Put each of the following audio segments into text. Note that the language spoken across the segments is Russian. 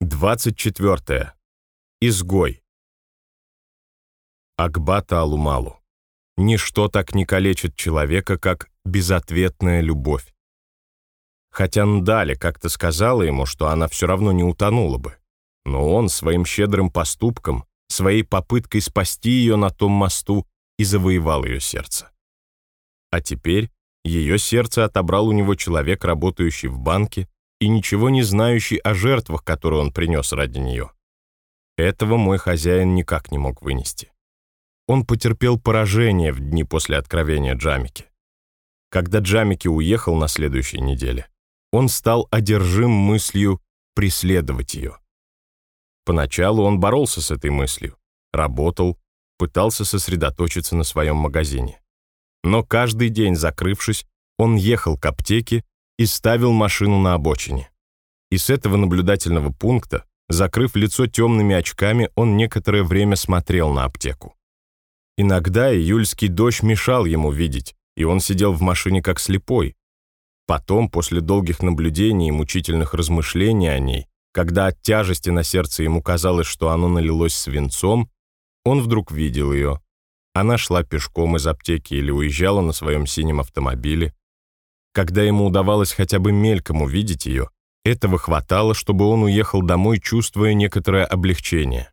24. Изгой. Акбата Алумалу. Ничто так не калечит человека, как безответная любовь. Хотя Ndали как-то сказала ему, что она все равно не утонула бы, но он своим щедрым поступком, своей попыткой спасти ее на том мосту и завоевал ее сердце. А теперь ее сердце отобрал у него человек, работающий в банке, и ничего не знающий о жертвах, которые он принес ради нее. Этого мой хозяин никак не мог вынести. Он потерпел поражение в дни после откровения Джамики. Когда Джамики уехал на следующей неделе, он стал одержим мыслью преследовать ее. Поначалу он боролся с этой мыслью, работал, пытался сосредоточиться на своем магазине. Но каждый день, закрывшись, он ехал к аптеке и ставил машину на обочине. И с этого наблюдательного пункта, закрыв лицо темными очками, он некоторое время смотрел на аптеку. Иногда июльский дождь мешал ему видеть, и он сидел в машине как слепой. Потом, после долгих наблюдений и мучительных размышлений о ней, когда от тяжести на сердце ему казалось, что оно налилось свинцом, он вдруг видел ее. Она шла пешком из аптеки или уезжала на своем синем автомобиле, когда ему удавалось хотя бы мельком увидеть ее, этого хватало, чтобы он уехал домой, чувствуя некоторое облегчение.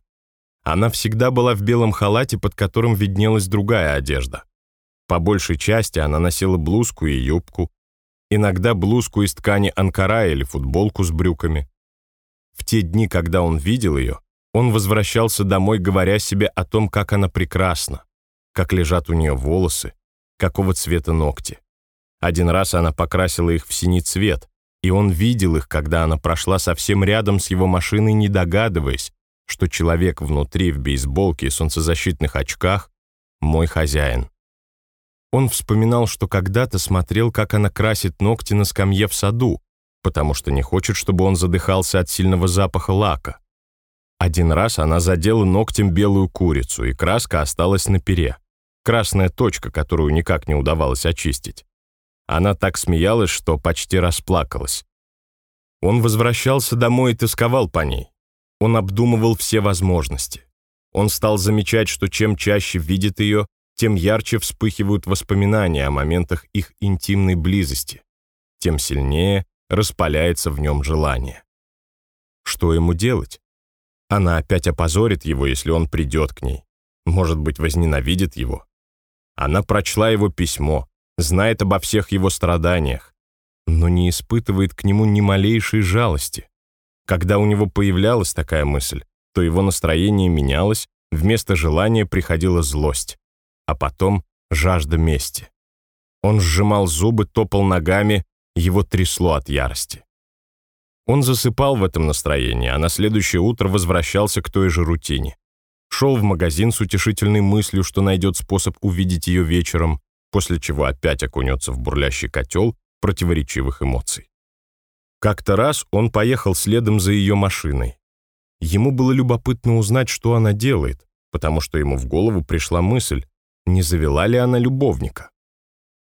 Она всегда была в белом халате, под которым виднелась другая одежда. По большей части она носила блузку и юбку, иногда блузку из ткани анкара или футболку с брюками. В те дни, когда он видел ее, он возвращался домой, говоря себе о том, как она прекрасна, как лежат у нее волосы, какого цвета ногти. Один раз она покрасила их в синий цвет, и он видел их, когда она прошла совсем рядом с его машиной, не догадываясь, что человек внутри в бейсболке и солнцезащитных очках — мой хозяин. Он вспоминал, что когда-то смотрел, как она красит ногти на скамье в саду, потому что не хочет, чтобы он задыхался от сильного запаха лака. Один раз она задела ногтем белую курицу, и краска осталась на пере. Красная точка, которую никак не удавалось очистить. Она так смеялась, что почти расплакалась. Он возвращался домой и тосковал по ней. Он обдумывал все возможности. Он стал замечать, что чем чаще видит ее, тем ярче вспыхивают воспоминания о моментах их интимной близости, тем сильнее распаляется в нем желание. Что ему делать? Она опять опозорит его, если он придет к ней. Может быть, возненавидит его. Она прочла его письмо, знает обо всех его страданиях, но не испытывает к нему ни малейшей жалости. Когда у него появлялась такая мысль, то его настроение менялось, вместо желания приходила злость, а потом жажда мести. Он сжимал зубы, топал ногами, его трясло от ярости. Он засыпал в этом настроении, а на следующее утро возвращался к той же рутине. Шел в магазин с утешительной мыслью, что найдет способ увидеть ее вечером, после чего опять окунется в бурлящий котел противоречивых эмоций. Как-то раз он поехал следом за ее машиной. Ему было любопытно узнать, что она делает, потому что ему в голову пришла мысль, не завела ли она любовника.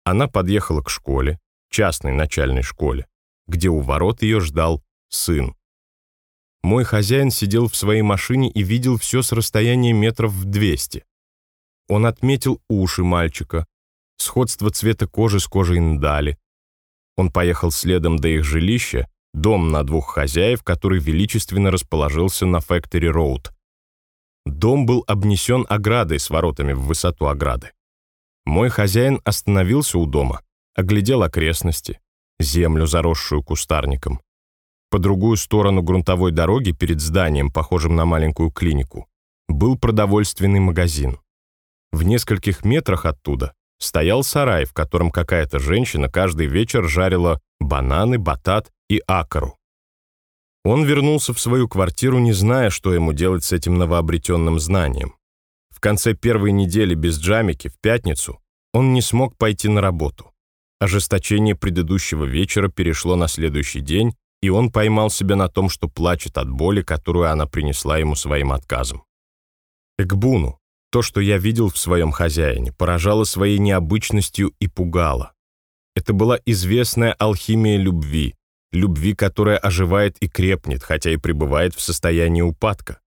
Она подъехала к школе, частной начальной школе, где у ворот ее ждал сын. Мой хозяин сидел в своей машине и видел все с расстояния метров в 200. Он отметил уши мальчика, сходство цвета кожи с кожей Ndали. Он поехал следом до их жилища, дом на двух хозяев, который величественно расположился на Фэктори Роуд. Дом был обнесен оградой с воротами в высоту ограды. Мой хозяин остановился у дома, оглядел окрестности, землю, заросшую кустарником. По другую сторону грунтовой дороги перед зданием, похожим на маленькую клинику, был продовольственный магазин. В нескольких метрах оттуда стоял сарай, в котором какая-то женщина каждый вечер жарила бананы, батат и акару. Он вернулся в свою квартиру, не зная, что ему делать с этим новообретенным знанием. В конце первой недели без джамики, в пятницу, он не смог пойти на работу. Ожесточение предыдущего вечера перешло на следующий день, и он поймал себя на том, что плачет от боли, которую она принесла ему своим отказом. Экбуну, то, что я видел в своем хозяине, поражало своей необычностью и пугало. Это была известная алхимия любви, любви, которая оживает и крепнет, хотя и пребывает в состоянии упадка.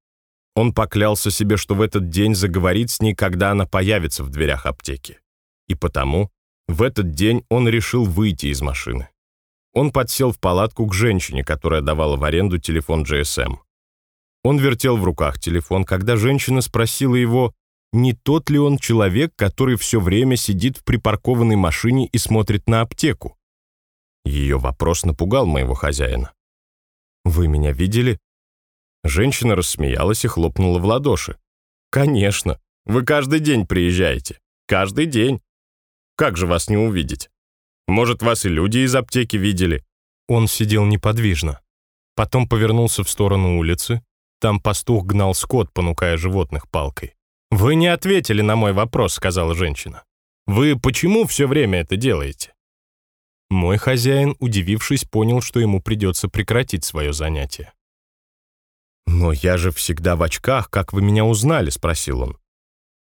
Он поклялся себе, что в этот день заговорит с ней, когда она появится в дверях аптеки. И потому в этот день он решил выйти из машины. Он подсел в палатку к женщине, которая давала в аренду телефон GSM. Он вертел в руках телефон, когда женщина спросила его, не тот ли он человек, который все время сидит в припаркованной машине и смотрит на аптеку. Ее вопрос напугал моего хозяина. «Вы меня видели?» Женщина рассмеялась и хлопнула в ладоши. «Конечно, вы каждый день приезжаете. Каждый день. Как же вас не увидеть? Может, вас и люди из аптеки видели?» Он сидел неподвижно. Потом повернулся в сторону улицы. Там пастух гнал скот, понукая животных палкой. «Вы не ответили на мой вопрос», — сказала женщина. «Вы почему все время это делаете?» Мой хозяин, удивившись, понял, что ему придется прекратить свое занятие. «Но я же всегда в очках, как вы меня узнали?» — спросил он.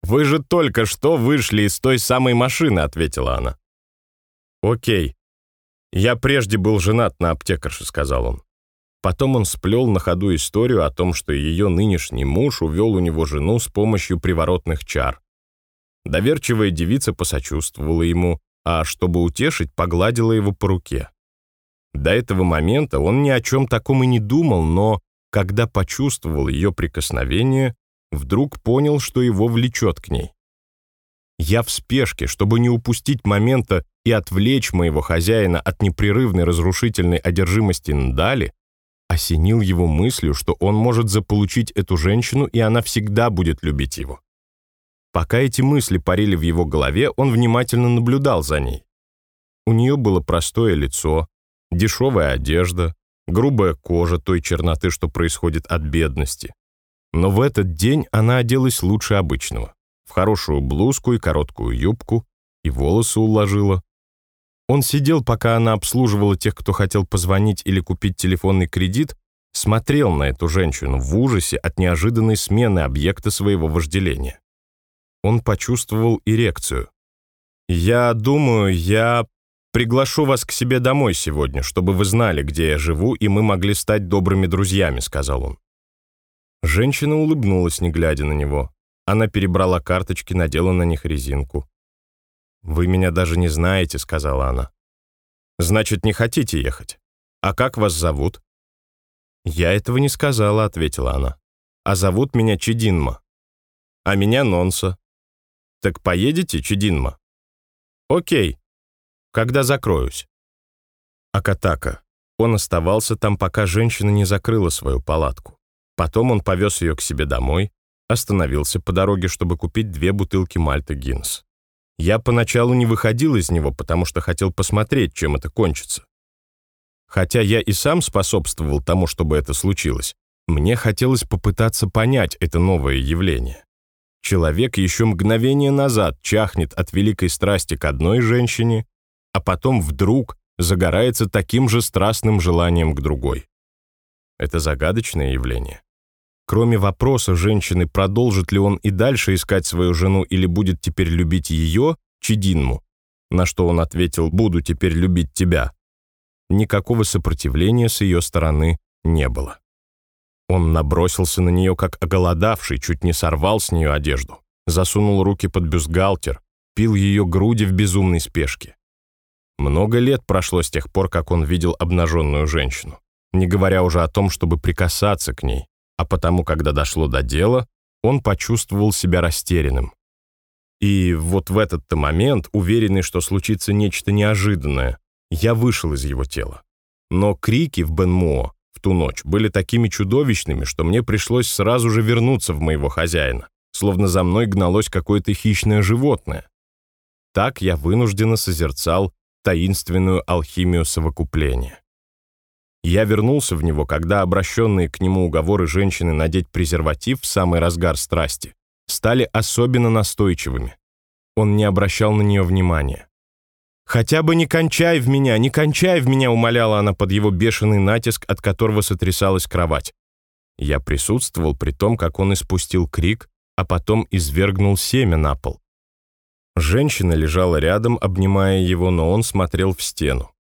«Вы же только что вышли из той самой машины», — ответила она. «Окей. Я прежде был женат на аптекарше», — сказал он. Потом он сплел на ходу историю о том, что ее нынешний муж увел у него жену с помощью приворотных чар. Доверчивая девица посочувствовала ему, а чтобы утешить, погладила его по руке. До этого момента он ни о чем таком и не думал, но, когда почувствовал ее прикосновение, вдруг понял, что его влечет к ней. Я в спешке, чтобы не упустить момента и отвлечь моего хозяина от непрерывной разрушительной одержимости Ndали, осенил его мыслью, что он может заполучить эту женщину, и она всегда будет любить его. Пока эти мысли парили в его голове, он внимательно наблюдал за ней. У нее было простое лицо, дешевая одежда, грубая кожа той черноты, что происходит от бедности. Но в этот день она оделась лучше обычного, в хорошую блузку и короткую юбку, и волосы уложила. Он сидел, пока она обслуживала тех, кто хотел позвонить или купить телефонный кредит, смотрел на эту женщину в ужасе от неожиданной смены объекта своего вожделения он почувствовал эрекцию. «Я думаю, я приглашу вас к себе домой сегодня, чтобы вы знали, где я живу, и мы могли стать добрыми друзьями», — сказал он. Женщина улыбнулась, не глядя на него. Она перебрала карточки, надела на них резинку. «Вы меня даже не знаете», — сказала она. «Значит, не хотите ехать? А как вас зовут?» «Я этого не сказала», — ответила она. «А зовут меня Чединма. А меня Нонса. «Так поедете, Чудинма?» «Окей. Когда закроюсь?» Акатака. Он оставался там, пока женщина не закрыла свою палатку. Потом он повез ее к себе домой, остановился по дороге, чтобы купить две бутылки Мальта Гиннес. Я поначалу не выходил из него, потому что хотел посмотреть, чем это кончится. Хотя я и сам способствовал тому, чтобы это случилось, мне хотелось попытаться понять это новое явление. Человек еще мгновение назад чахнет от великой страсти к одной женщине, а потом вдруг загорается таким же страстным желанием к другой. Это загадочное явление. Кроме вопроса женщины, продолжит ли он и дальше искать свою жену или будет теперь любить ее, Чидинму, на что он ответил «буду теперь любить тебя», никакого сопротивления с ее стороны не было. Он набросился на нее, как оголодавший, чуть не сорвал с нее одежду, засунул руки под бюстгальтер, пил ее груди в безумной спешке. Много лет прошло с тех пор, как он видел обнаженную женщину, не говоря уже о том, чтобы прикасаться к ней, а потому, когда дошло до дела, он почувствовал себя растерянным. И вот в этот-то момент, уверенный, что случится нечто неожиданное, я вышел из его тела. Но крики в Бенмуо ту ночь были такими чудовищными, что мне пришлось сразу же вернуться в моего хозяина, словно за мной гналось какое-то хищное животное. Так я вынужденно созерцал таинственную алхимию совокупления. Я вернулся в него, когда обращенные к нему уговоры женщины надеть презерватив в самый разгар страсти стали особенно настойчивыми. Он не обращал на нее внимания. «Хотя бы не кончай в меня, не кончай в меня!» умоляла она под его бешеный натиск, от которого сотрясалась кровать. Я присутствовал при том, как он испустил крик, а потом извергнул семя на пол. Женщина лежала рядом, обнимая его, но он смотрел в стену.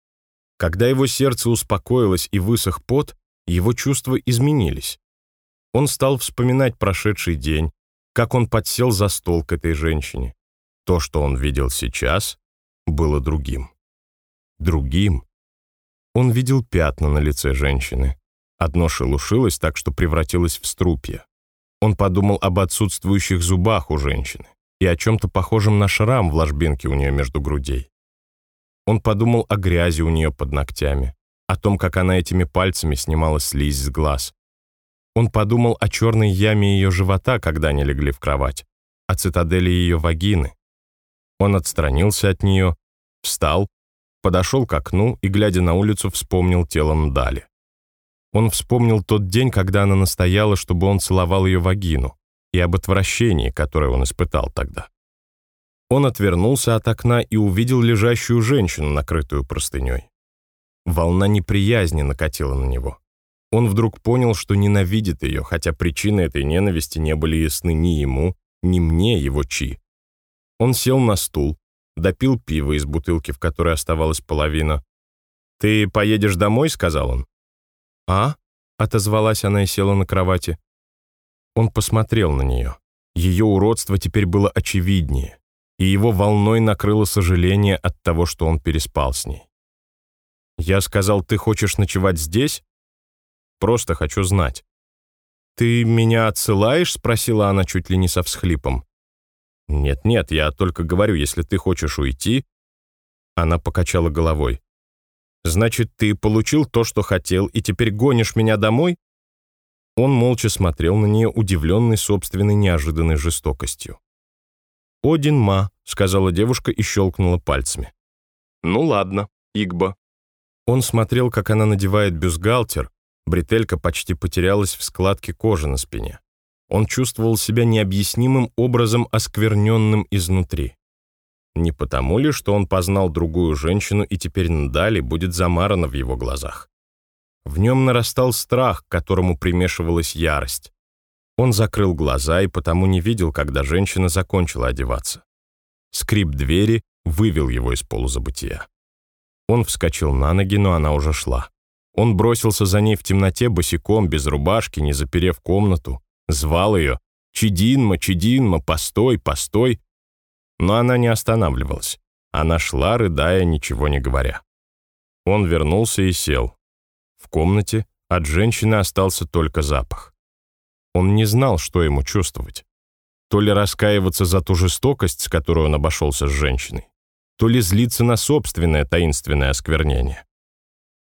Когда его сердце успокоилось и высох пот, его чувства изменились. Он стал вспоминать прошедший день, как он подсел за стол к этой женщине. То, что он видел сейчас, было другим. Другим. Он видел пятна на лице женщины. Одно шелушилось так, что превратилось в струпья. Он подумал об отсутствующих зубах у женщины и о чем-то похожем на шрам в ложбинке у нее между грудей. Он подумал о грязи у нее под ногтями, о том, как она этими пальцами снимала слизь с глаз. Он подумал о черной яме ее живота, когда они легли в кровать, о цитадели ее вагины. Он отстранился от нее, встал, подошел к окну и, глядя на улицу, вспомнил тело Ндали. Он вспомнил тот день, когда она настояла, чтобы он целовал ее вагину, и об отвращении, которое он испытал тогда. Он отвернулся от окна и увидел лежащую женщину, накрытую простыней. Волна неприязни накатила на него. Он вдруг понял, что ненавидит ее, хотя причины этой ненависти не были ясны ни ему, ни мне, его Чи. Он сел на стул, допил пиво из бутылки, в которой оставалась половина. «Ты поедешь домой?» — сказал он. «А?» — отозвалась она и села на кровати. Он посмотрел на нее. Ее уродство теперь было очевиднее, и его волной накрыло сожаление от того, что он переспал с ней. «Я сказал, ты хочешь ночевать здесь?» «Просто хочу знать». «Ты меня отсылаешь?» — спросила она чуть ли не со всхлипом. «Нет-нет, я только говорю, если ты хочешь уйти...» Она покачала головой. «Значит, ты получил то, что хотел, и теперь гонишь меня домой?» Он молча смотрел на нее, удивленный собственной неожиданной жестокостью. «Один ма», — сказала девушка и щелкнула пальцами. «Ну ладно, Игба». Он смотрел, как она надевает бюстгальтер, бретелька почти потерялась в складке кожи на спине. Он чувствовал себя необъяснимым образом оскверненным изнутри. Не потому ли, что он познал другую женщину и теперь Ndali будет замарана в его глазах? В нем нарастал страх, к которому примешивалась ярость. Он закрыл глаза и потому не видел, когда женщина закончила одеваться. Скрип двери вывел его из полузабытия. Он вскочил на ноги, но она уже шла. Он бросился за ней в темноте босиком, без рубашки, не заперев комнату, звал ее «Чидинма, Чидинма, постой, постой!» Но она не останавливалась. Она шла, рыдая, ничего не говоря. Он вернулся и сел. В комнате от женщины остался только запах. Он не знал, что ему чувствовать. То ли раскаиваться за ту жестокость, с которой он обошелся с женщиной, то ли злиться на собственное таинственное осквернение.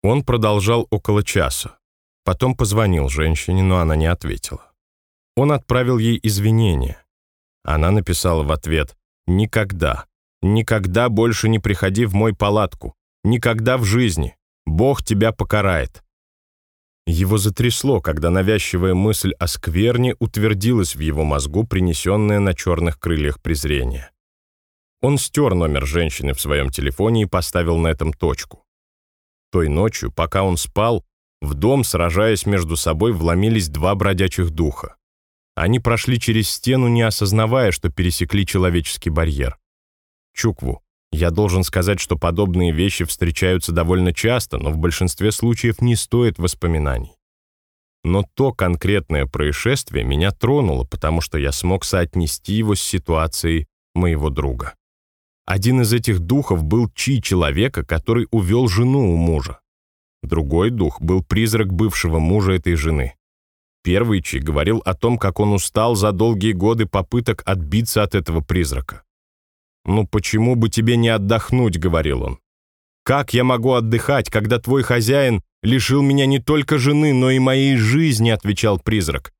Он продолжал около часа. Потом позвонил женщине, но она не ответила. Он отправил ей извинения. Она написала в ответ «Никогда, никогда больше не приходи в мой палатку, никогда в жизни, Бог тебя покарает». Его затрясло, когда навязчивая мысль о скверне утвердилась в его мозгу, принесенная на черных крыльях презрения. Он стер номер женщины в своем телефоне и поставил на этом точку. Той ночью, пока он спал, в дом, сражаясь между собой, вломились два бродячих духа. Они прошли через стену, не осознавая, что пересекли человеческий барьер. Чукву, я должен сказать, что подобные вещи встречаются довольно часто, но в большинстве случаев не стоит воспоминаний. Но то конкретное происшествие меня тронуло, потому что я смог соотнести его с ситуацией моего друга. Один из этих духов был Чи человека, который увел жену у мужа. Другой дух был призрак бывшего мужа этой жены. Первый Чи говорил о том, как он устал за долгие годы попыток отбиться от этого призрака. «Ну почему бы тебе не отдохнуть?» — говорил он. «Как я могу отдыхать, когда твой хозяин лишил меня не только жены, но и моей жизни?» — отвечал призрак.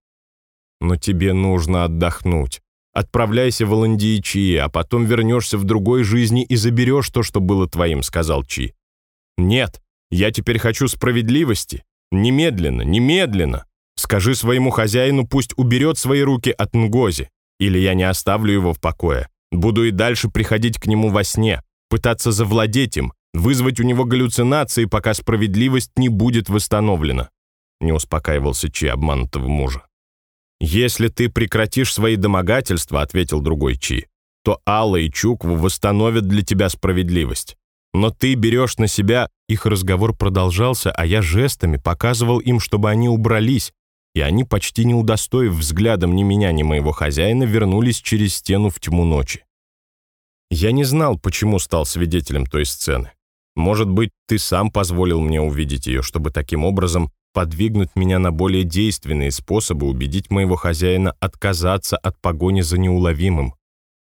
«Но тебе нужно отдохнуть. Отправляйся в Аландии а потом вернешься в другой жизни и заберешь то, что было твоим», — сказал Чи. «Нет, я теперь хочу справедливости. Немедленно, немедленно. Скажи своему хозяину, пусть уберет свои руки от Нгози, или я не оставлю его в покое. Буду и дальше приходить к нему во сне, пытаться завладеть им, вызвать у него галлюцинации, пока справедливость не будет восстановлена. Не успокаивался Чи обманутого мужа. «Если ты прекратишь свои домогательства», — ответил другой Чи, «то Алла и Чукву восстановят для тебя справедливость. Но ты берешь на себя...» Их разговор продолжался, а я жестами показывал им, чтобы они убрались, и они, почти не удостоив взглядом ни меня, ни моего хозяина, вернулись через стену в тьму ночи. Я не знал, почему стал свидетелем той сцены. Может быть, ты сам позволил мне увидеть ее, чтобы таким образом подвигнуть меня на более действенные способы убедить моего хозяина отказаться от погони за неуловимым,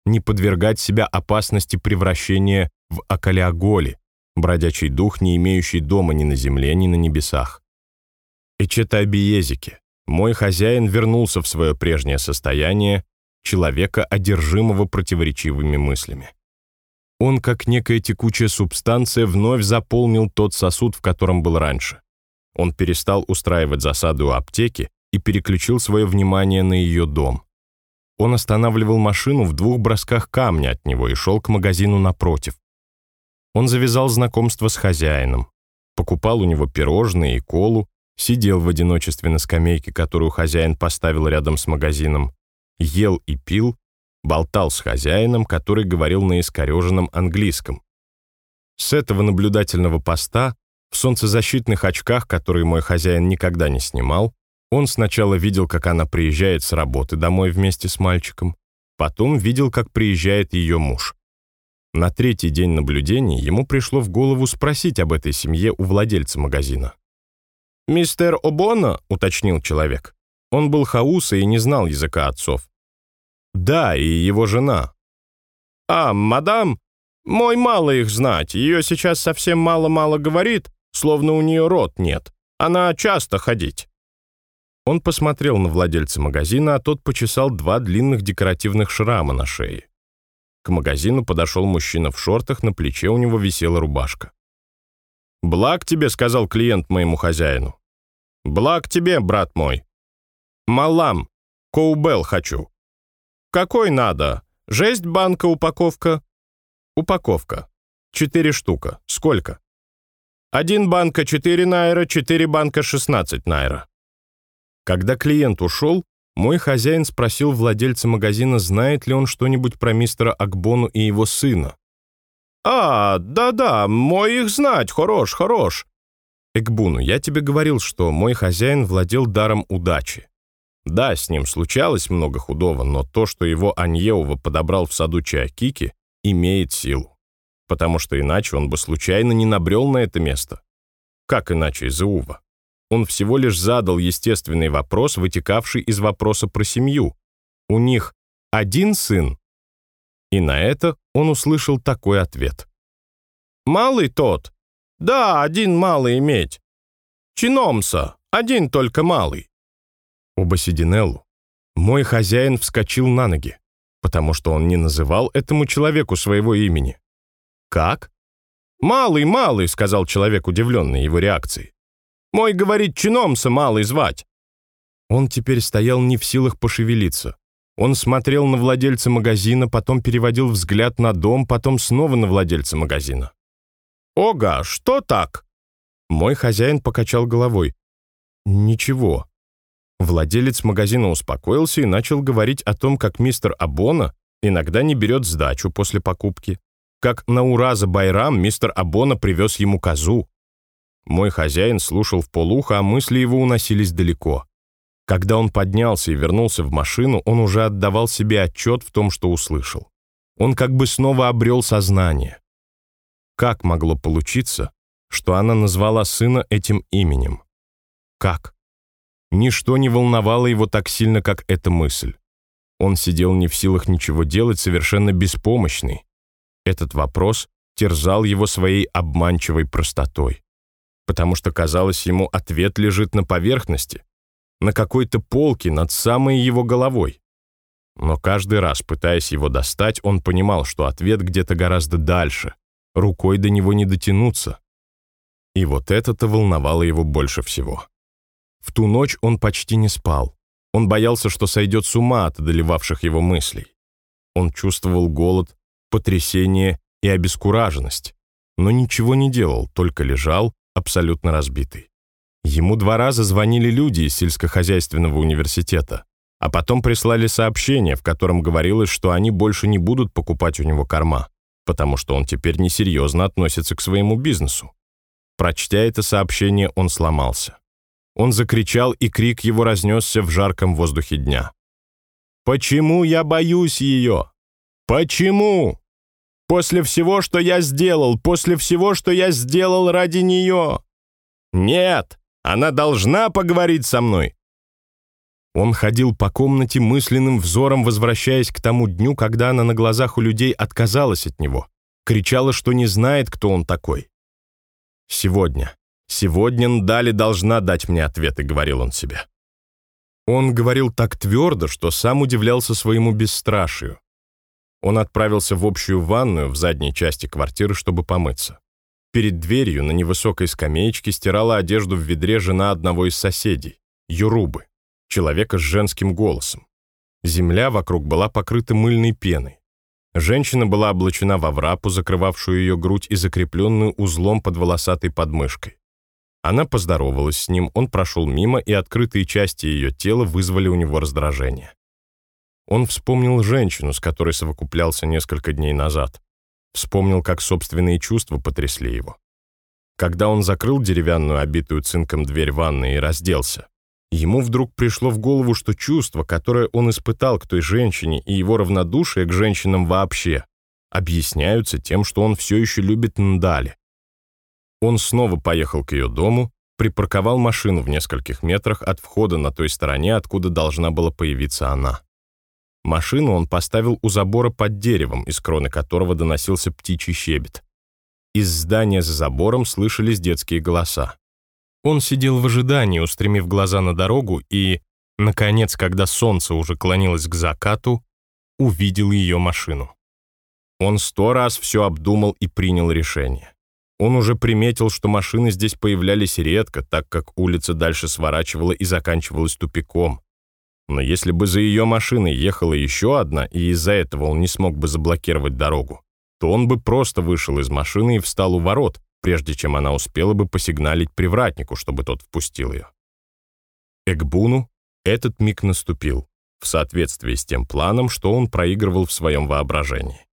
не подвергать себя опасности превращения в Акалиаголи, бродячий дух, не имеющий дома ни на земле, ни на небесах. Эчетабиезике, мой хозяин вернулся в свое прежнее состояние, человека, одержимого противоречивыми мыслями. Он, как некая текучая субстанция, вновь заполнил тот сосуд, в котором был раньше. Он перестал устраивать засаду у аптеки и переключил свое внимание на ее дом. Он останавливал машину в двух бросках камня от него и шел к магазину напротив. Он завязал знакомство с хозяином, покупал у него пирожные и колу, сидел в одиночестве на скамейке, которую хозяин поставил рядом с магазином, ел и пил, болтал с хозяином, который говорил на искореженном английском. С этого наблюдательного поста, в солнцезащитных очках, которые мой хозяин никогда не снимал, он сначала видел, как она приезжает с работы домой вместе с мальчиком, потом видел, как приезжает ее муж. На третий день наблюдений ему пришло в голову спросить об этой семье у владельца магазина. «Мистер Обона», — уточнил человек. Он был хауса и не знал языка отцов. Да, и его жена. А, мадам? Мой мало их знать. Ее сейчас совсем мало-мало говорит, словно у нее рот нет. Она часто ходить. Он посмотрел на владельца магазина, а тот почесал два длинных декоративных шрама на шее. К магазину подошел мужчина в шортах, на плече у него висела рубашка. «Благ тебе», — сказал клиент моему хозяину. «Благ тебе, брат мой». «Малам, коубел хочу». «Какой надо? Жесть банка упаковка?» «Упаковка. Четыре штука. Сколько?» «Один банка 4 найра, четыре банка 16 найра». Когда клиент ушел, мой хозяин спросил владельца магазина, знает ли он что-нибудь про мистера Акбону и его сына. «А, да-да, мой их знать, хорош, хорош». Экбуну, я тебе говорил, что мой хозяин владел даром удачи. Да, с ним случалось много худого, но то, что его Аньеува подобрал в саду Чаокики, имеет силу. Потому что иначе он бы случайно не набрел на это место. Как иначе из Иува? Он всего лишь задал естественный вопрос, вытекавший из вопроса про семью. У них один сын? И на это он услышал такой ответ. «Малый тот? Да, один малый иметь. Чиномса, один только малый у Басидинеллу, мой хозяин вскочил на ноги, потому что он не называл этому человеку своего имени. «Как?» «Малый, малый», — сказал человек, удивленный его реакцией. «Мой, говорит, чиномса малый звать». Он теперь стоял не в силах пошевелиться. Он смотрел на владельца магазина, потом переводил взгляд на дом, потом снова на владельца магазина. «Ога, что так?» Мой хозяин покачал головой. «Ничего. Владелец магазина успокоился и начал говорить о том, как мистер Абона иногда не берет сдачу после покупки, как на Ураза Байрам мистер Абона привез ему козу. Мой хозяин слушал в полухо, а мысли его уносились далеко. Когда он поднялся и вернулся в машину, он уже отдавал себе отчет в том, что услышал. Он как бы снова обрел сознание. Как могло получиться, что она назвала сына этим именем? Как? Ничто не волновало его так сильно, как эта мысль. Он сидел не в силах ничего делать, совершенно беспомощный. Этот вопрос терзал его своей обманчивой простотой. Потому что, казалось ему, ответ лежит на поверхности, на какой-то полке над самой его головой. Но каждый раз, пытаясь его достать, он понимал, что ответ где-то гораздо дальше, рукой до него не дотянуться. И вот это-то волновало его больше всего. В ту ночь он почти не спал. Он боялся, что сойдет с ума от одолевавших его мыслей. Он чувствовал голод, потрясение и обескураженность, но ничего не делал, только лежал, абсолютно разбитый. Ему два раза звонили люди из сельскохозяйственного университета, а потом прислали сообщение, в котором говорилось, что они больше не будут покупать у него корма, потому что он теперь несерьезно относится к своему бизнесу. Прочтя это сообщение, он сломался. Он закричал, и крик его разнесся в жарком воздухе дня. «Почему я боюсь ее? Почему? После всего, что я сделал, после всего, что я сделал ради нее? Нет, она должна поговорить со мной. Он ходил по комнате мысленным взором, возвращаясь к тому дню, когда она на глазах у людей отказалась от него, кричала, что не знает, кто он такой. «Сегодня, сегодня Ndali должна дать мне ответы», — говорил он себе. Он говорил так твердо, что сам удивлялся своему бесстрашию. Он отправился в общую ванную в задней части квартиры, чтобы помыться. Перед дверью на невысокой скамеечке стирала одежду в ведре жена одного из соседей, Юрубы человека с женским голосом. Земля вокруг была покрыта мыльной пеной. Женщина была облачена во врапу, закрывавшую ее грудь и закрепленную узлом под волосатой подмышкой. Она поздоровалась с ним, он прошел мимо, и открытые части ее тела вызвали у него раздражение. Он вспомнил женщину, с которой совокуплялся несколько дней назад. Вспомнил, как собственные чувства потрясли его. Когда он закрыл деревянную, обитую цинком дверь ванной и разделся, Ему вдруг пришло в голову, что чувство, которое он испытал к той женщине и его равнодушие к женщинам вообще, объясняются тем, что он все еще любит Ндали. Он снова поехал к ее дому, припарковал машину в нескольких метрах от входа на той стороне, откуда должна была появиться она. Машину он поставил у забора под деревом, из кроны которого доносился птичий щебет. Из здания за забором слышались детские голоса. Он сидел в ожидании, устремив глаза на дорогу, и, наконец, когда солнце уже клонилось к закату, увидел ее машину. Он сто раз все обдумал и принял решение. Он уже приметил, что машины здесь появлялись редко, так как улица дальше сворачивала и заканчивалась тупиком. Но если бы за ее машиной ехала еще одна, и из-за этого он не смог бы заблокировать дорогу, то он бы просто вышел из машины и встал у ворот, прежде чем она успела бы посигналить привратнику, чтобы тот впустил ее. Экбуну этот миг наступил, в соответствии с тем планом, что он проигрывал в своем воображении.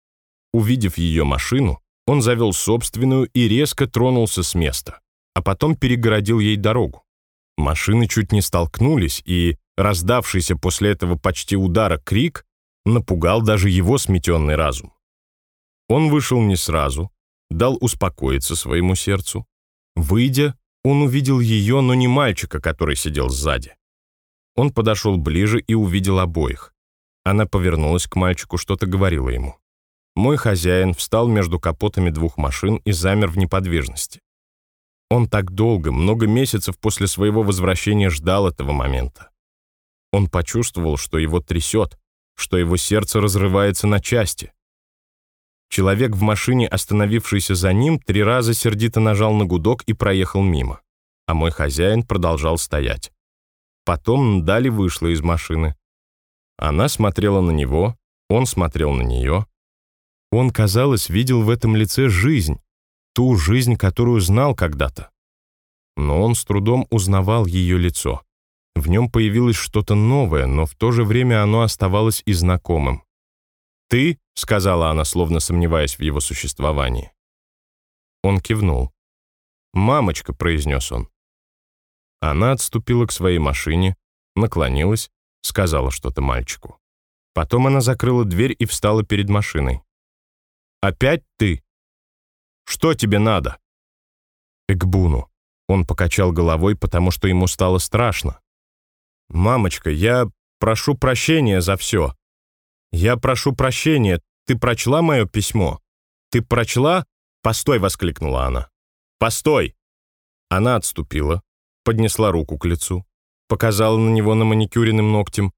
Увидев ее машину, он завел собственную и резко тронулся с места, а потом перегородил ей дорогу. Машины чуть не столкнулись, и раздавшийся после этого почти удара крик напугал даже его сметенный разум. Он вышел не сразу, дал успокоиться своему сердцу. Выйдя, он увидел ее, но не мальчика, который сидел сзади. Он подошел ближе и увидел обоих. Она повернулась к мальчику, что-то говорила ему. Мой хозяин встал между капотами двух машин и замер в неподвижности. Он так долго, много месяцев после своего возвращения ждал этого момента. Он почувствовал, что его трясет, что его сердце разрывается на части. Человек в машине, остановившийся за ним, три раза сердито нажал на гудок и проехал мимо. А мой хозяин продолжал стоять. Потом Дали вышла из машины. Она смотрела на него, он смотрел на нее. Он, казалось, видел в этом лице жизнь, ту жизнь, которую знал когда-то. Но он с трудом узнавал ее лицо. В нем появилось что-то новое, но в то же время оно оставалось и знакомым. «Ты?» — сказала она, словно сомневаясь в его существовании. Он кивнул. «Мамочка», — произнес он. Она отступила к своей машине, наклонилась, сказала что-то мальчику. Потом она закрыла дверь и встала перед машиной. «Опять ты? Что тебе надо?» «Экбуну». Он покачал головой, потому что ему стало страшно. «Мамочка, я прошу прощения за все. «Я прошу прощения, ты прочла мое письмо? Ты прочла?» «Постой!» — воскликнула она. «Постой!» Она отступила, поднесла руку к лицу, показала на него на маникюренным ногтем.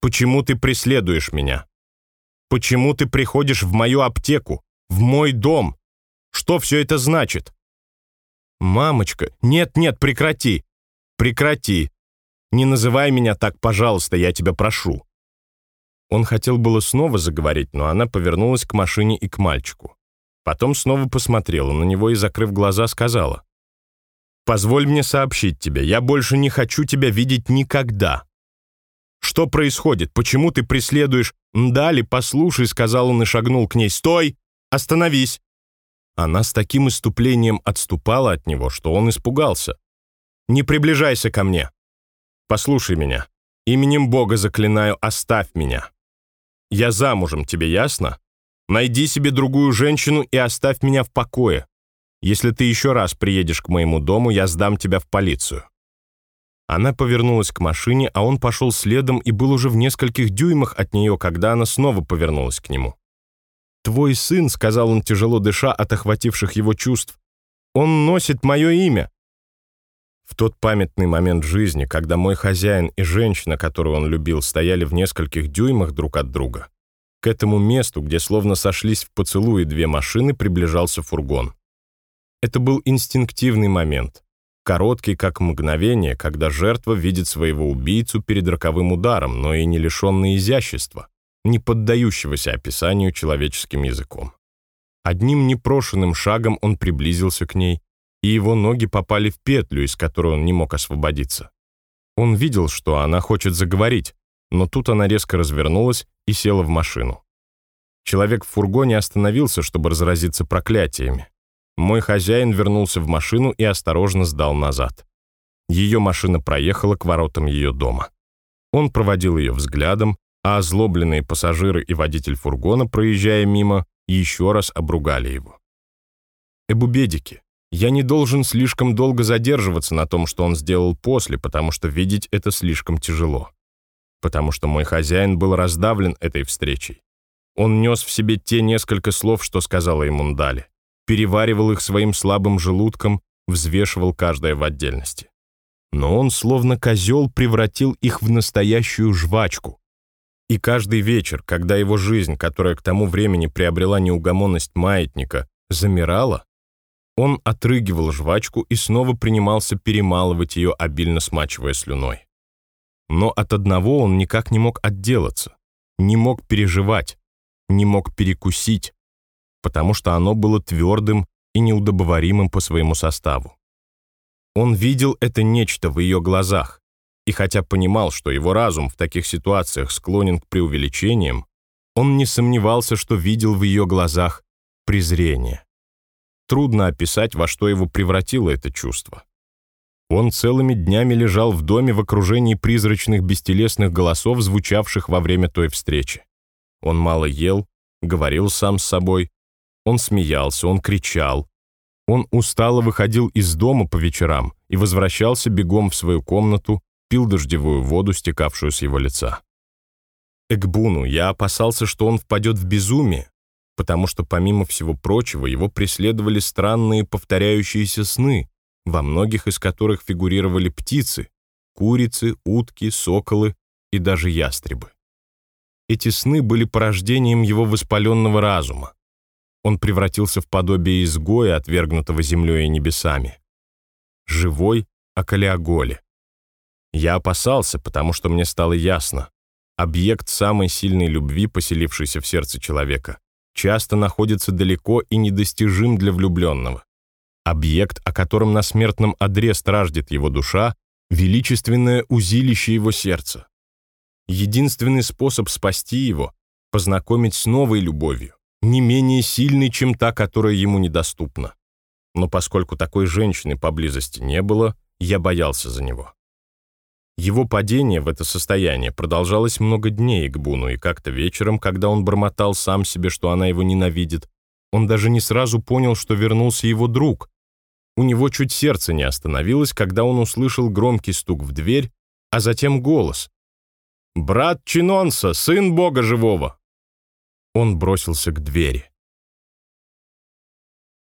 «Почему ты преследуешь меня? Почему ты приходишь в мою аптеку, в мой дом? Что все это значит?» «Мамочка, нет-нет, прекрати! Прекрати! Не называй меня так, пожалуйста, я тебя прошу!» Он хотел было снова заговорить, но она повернулась к машине и к мальчику. Потом снова посмотрела на него и, закрыв глаза, сказала, «Позволь мне сообщить тебе, я больше не хочу тебя видеть никогда. Что происходит? Почему ты преследуешь? Дали, послушай», — сказал он и шагнул к ней. «Стой! Остановись!» Она с таким иступлением отступала от него, что он испугался. «Не приближайся ко мне! Послушай меня. Именем Бога заклинаю, оставь меня. Я замужем, тебе ясно? Найди себе другую женщину и оставь меня в покое. Если ты еще раз приедешь к моему дому, я сдам тебя в полицию». Она повернулась к машине, а он пошел следом и был уже в нескольких дюймах от нее, когда она снова повернулась к нему. «Твой сын», — сказал он, тяжело дыша от охвативших его чувств, — «он носит мое имя». В тот памятный момент жизни, когда мой хозяин и женщина, которую он любил, стояли в нескольких дюймах друг от друга, к этому месту, где словно сошлись в поцелуи две машины, приближался фургон. Это был инстинктивный момент, короткий как мгновение, когда жертва видит своего убийцу перед роковым ударом, но и не лишенный изящества не поддающегося описанию человеческим языком. Одним непрошенным шагом он приблизился к ней, и его ноги попали в петлю, из которой он не мог освободиться. Он видел, что она хочет заговорить, но тут она резко развернулась и села в машину. Человек в фургоне остановился, чтобы разразиться проклятиями. Мой хозяин вернулся в машину и осторожно сдал назад. Ее машина проехала к воротам ее дома. Он проводил ее взглядом, а озлобленные пассажиры и водитель фургона, проезжая мимо, еще раз обругали его. Эбубедики, я не должен слишком долго задерживаться на том, что он сделал после, потому что видеть это слишком тяжело. Потому что мой хозяин был раздавлен этой встречей. Он нес в себе те несколько слов, что сказала ему Мундали, переваривал их своим слабым желудком, взвешивал каждое в отдельности. Но он, словно козел, превратил их в настоящую жвачку, и каждый вечер, когда его жизнь, которая к тому времени приобрела неугомонность маятника, замирала, он отрыгивал жвачку и снова принимался перемалывать ее, обильно смачивая слюной. Но от одного он никак не мог отделаться, не мог переживать, не мог перекусить, потому что оно было твердым и неудобоваримым по своему составу. Он видел это нечто в ее глазах, и хотя понимал, что его разум в таких ситуациях склонен к преувеличениям, он не сомневался, что видел в ее глазах презрение. Трудно описать, во что его превратило это чувство. Он целыми днями лежал в доме в окружении призрачных бестелесных голосов, звучавших во время той встречи. Он мало ел, говорил сам с собой, он смеялся, он кричал. Он устало выходил из дома по вечерам и возвращался бегом в свою комнату, пил дождевую воду, стекавшую с его лица. Экбуну я опасался, что он впадет в безумие, потому что, помимо всего прочего, его преследовали странные повторяющиеся сны, во многих из которых фигурировали птицы, курицы, утки, соколы и даже ястребы. Эти сны были порождением его воспаленного разума. Он превратился в подобие изгоя, отвергнутого землей и небесами. Живой Акалиоголе. Я опасался, потому что мне стало ясно. Объект самой сильной любви, поселившийся в сердце человека, часто находится далеко и недостижим для влюбленного. Объект, о котором на смертном одре страждет его душа, величественное узилище его сердца. Единственный способ спасти его — познакомить с новой любовью, не менее сильной, чем та, которая ему недоступна. Но поскольку такой женщины поблизости не было, я боялся за него. Его падение в это состояние продолжалось много дней к Буну, и как-то вечером, когда он бормотал сам себе, что она его ненавидит, он даже не сразу понял, что вернулся его друг. У него чуть сердце не остановилось, когда он услышал громкий стук в дверь, а затем голос. «Брат Чинонса, сын Бога живого!» Он бросился к двери.